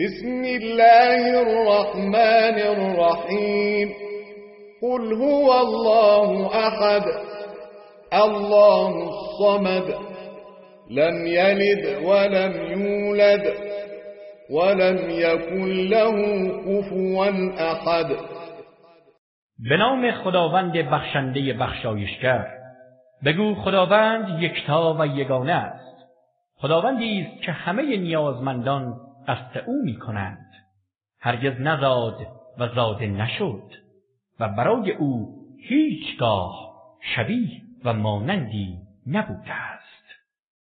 بسم الله الرحمن الرحیم قل هو الله احد الله الصمد لم يلد ولم يولد ولم يكن له كفوا احد به نام خداوند بخشنده بخشایشگر. بگو خداوند یکتا و یگانه است. خداوندی است که همه نیازمندان قصد او می کنند هرگز نزاد و زاده نشد و برای او هیچگاه شبیه و مانندی نبوده است.